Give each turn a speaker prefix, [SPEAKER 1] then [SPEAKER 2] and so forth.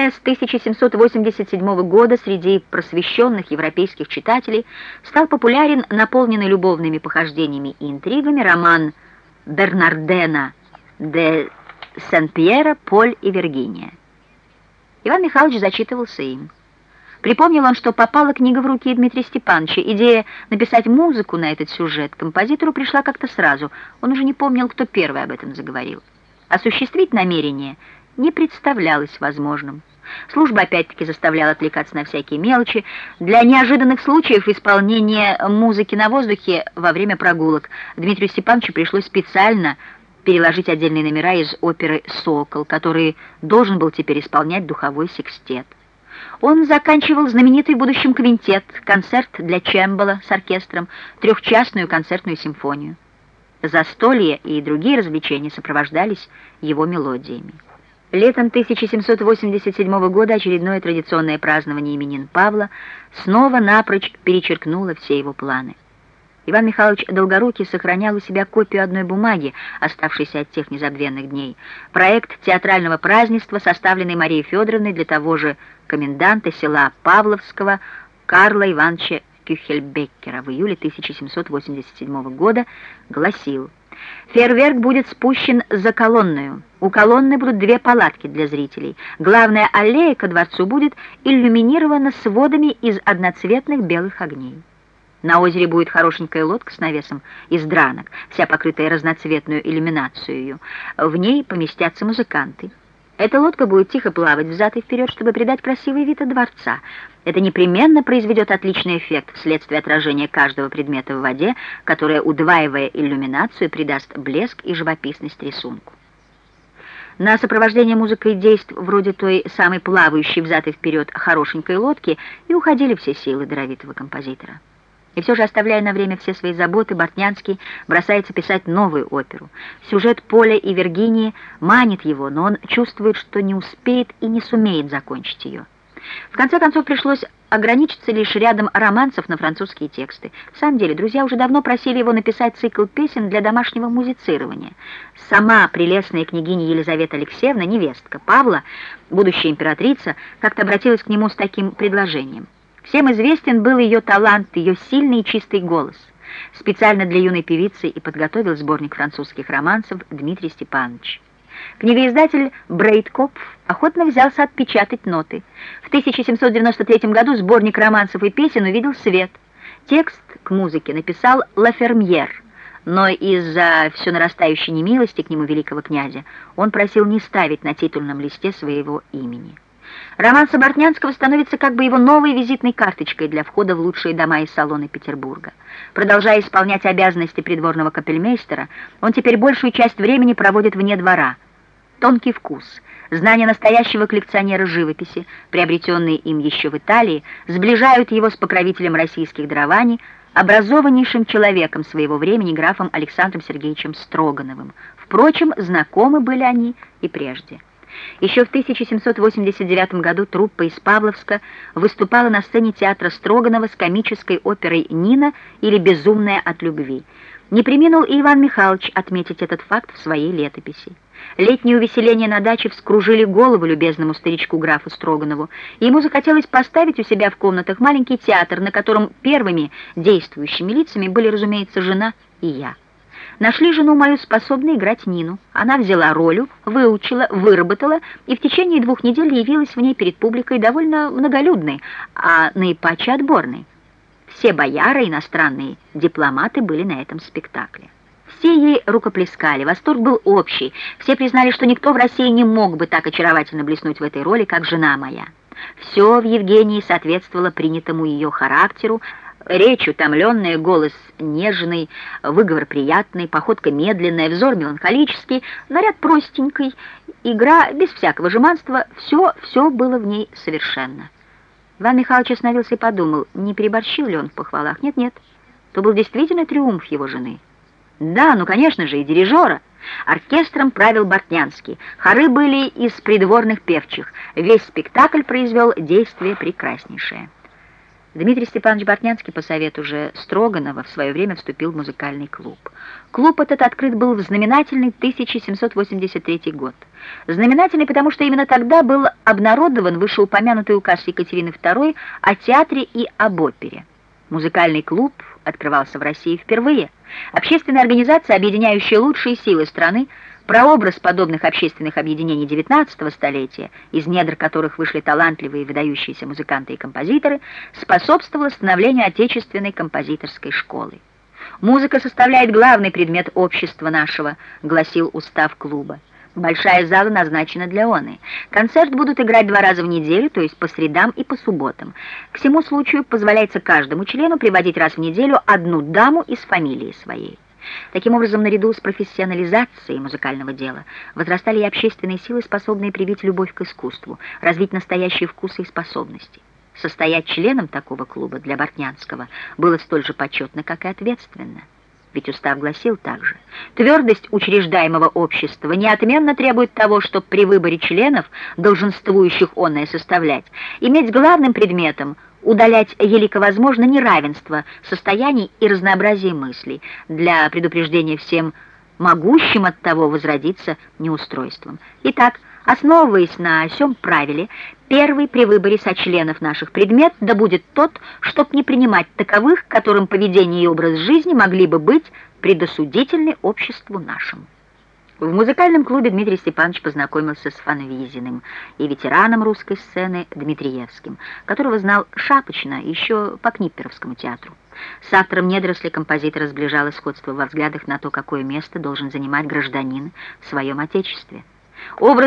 [SPEAKER 1] Начиная с 1787 года среди просвещенных европейских читателей стал популярен наполненный любовными похождениями и интригами роман Бернардена де Сен-Пьера «Поль и Виргиния». Иван Михайлович зачитывался им. Припомнил он, что попала книга в руки Дмитрия Степановича. Идея написать музыку на этот сюжет композитору пришла как-то сразу. Он уже не помнил, кто первый об этом заговорил. Осуществить намерение – не представлялось возможным. Служба опять-таки заставляла отвлекаться на всякие мелочи. Для неожиданных случаев исполнения музыки на воздухе во время прогулок Дмитрию Степановичу пришлось специально переложить отдельные номера из оперы «Сокол», который должен был теперь исполнять духовой секстет. Он заканчивал знаменитый в будущем квинтет, концерт для чембала с оркестром, трехчастную концертную симфонию. Застолье и другие развлечения сопровождались его мелодиями. Летом 1787 года очередное традиционное празднование именин Павла снова напрочь перечеркнуло все его планы. Иван Михайлович Долгорукий сохранял у себя копию одной бумаги, оставшейся от тех незабвенных дней. Проект театрального празднества, составленный Марией Федоровной для того же коменданта села Павловского Карла Ивановича Кюхельбеккера в июле 1787 года, гласил Фейерверк будет спущен за колонную. У колонны будут две палатки для зрителей. Главная аллея ко дворцу будет иллюминирована сводами из одноцветных белых огней. На озере будет хорошенькая лодка с навесом из дранок, вся покрытая разноцветную иллюминацию. В ней поместятся музыканты. Эта лодка будет тихо плавать взад и вперед, чтобы придать красивый вид от дворца. Это непременно произведет отличный эффект вследствие отражения каждого предмета в воде, которая, удваивая иллюминацию, придаст блеск и живописность рисунку. На сопровождение музыкой действ вроде той самой плавающей взад и вперед хорошенькой лодки и уходили все силы даровитого композитора. И все же, оставляя на время все свои заботы, Бортнянский бросается писать новую оперу. Сюжет Поля и Виргинии манит его, но он чувствует, что не успеет и не сумеет закончить ее. В конце концов, пришлось ограничиться лишь рядом романсов на французские тексты. В самом деле, друзья уже давно просили его написать цикл песен для домашнего музицирования. Сама прелестная княгиня Елизавета Алексеевна, невестка Павла, будущая императрица, как-то обратилась к нему с таким предложением – Всем известен был ее талант, ее сильный и чистый голос. Специально для юной певицы и подготовил сборник французских романсов Дмитрий Степанович. Книгоиздатель Брейдкопф охотно взялся отпечатать ноты. В 1793 году сборник романсов и песен увидел свет. Текст к музыке написал Лафермьер, но из-за все нарастающей немилости к нему великого князя он просил не ставить на титульном листе своего имени. Роман Собортнянского становится как бы его новой визитной карточкой для входа в лучшие дома и салоны Петербурга. Продолжая исполнять обязанности придворного капельмейстера, он теперь большую часть времени проводит вне двора. Тонкий вкус, знания настоящего коллекционера живописи, приобретенные им еще в Италии, сближают его с покровителем российских дарований, образованнейшим человеком своего времени графом Александром Сергеевичем Строгановым. Впрочем, знакомы были они и прежде. Еще в 1789 году труппа из Павловска выступала на сцене театра Строганова с комической оперой «Нина» или «Безумная от любви». Не приминул и Иван Михайлович отметить этот факт в своей летописи. Летние увеселения на даче вскружили голову любезному старичку графу Строганову, и ему захотелось поставить у себя в комнатах маленький театр, на котором первыми действующими лицами были, разумеется, жена и я. Нашли жену мою способной играть Нину. Она взяла роль, выучила, выработала и в течение двух недель явилась в ней перед публикой довольно многолюдной, а наипаче отборной. Все бояры, иностранные дипломаты были на этом спектакле. Все ей рукоплескали, восторг был общий. Все признали, что никто в России не мог бы так очаровательно блеснуть в этой роли, как жена моя. Все в Евгении соответствовало принятому ее характеру, Речь утомленная, голос нежный, выговор приятный, походка медленная, взор меланхолический, наряд простенький, игра без всякого жеманства, все, все было в ней совершенно. Иван Михайлович остановился и подумал, не переборщил ли он в похвалах. Нет-нет, то был действительно триумф его жены. Да, ну, конечно же, и дирижера. Оркестром правил Бортнянский. Хоры были из придворных певчих. Весь спектакль произвел действие прекраснейшее. Дмитрий Степанович Бортнянский по совету же Строганова в свое время вступил в музыкальный клуб. Клуб этот открыт был в знаменательный 1783 год. Знаменательный, потому что именно тогда был обнародован вышеупомянутый указ Екатерины II о театре и об опере. Музыкальный клуб открывался в России впервые. Общественная организация, объединяющая лучшие силы страны, Прообраз подобных общественных объединений XIX столетия, из недр которых вышли талантливые и выдающиеся музыканты и композиторы, способствовал становлению отечественной композиторской школы. «Музыка составляет главный предмет общества нашего», — гласил устав клуба. Большая зала назначена для оны. Концерт будут играть два раза в неделю, то есть по средам и по субботам. К всему случаю позволяется каждому члену приводить раз в неделю одну даму из фамилии своей. Таким образом, наряду с профессионализацией музыкального дела возрастали и общественные силы, способные привить любовь к искусству, развить настоящие вкусы и способности. Состоять членом такого клуба для Бортнянского было столь же почетно, как и ответственно. Ведь устав гласил также, твердость учреждаемого общества неотменно требует того, чтобы при выборе членов, долженствующих онное составлять, иметь главным предметом – удалять елико возможно неравенство состояний и разнообразие мыслей для предупреждения всем могущим от того возродиться неустройством. Итак, основываясь на сём правиле, первый при выборе сочленов наших предмет да будет тот, чтоб не принимать таковых, которым поведение и образ жизни могли бы быть предосудительны обществу нашему. В музыкальном клубе Дмитрий Степанович познакомился с Фанвизиным и ветераном русской сцены Дмитриевским, которого знал шапочно еще по Книпперовскому театру. С автором недоросли композитора сближало сходство во взглядах на то, какое место должен занимать гражданин в своем отечестве. Образ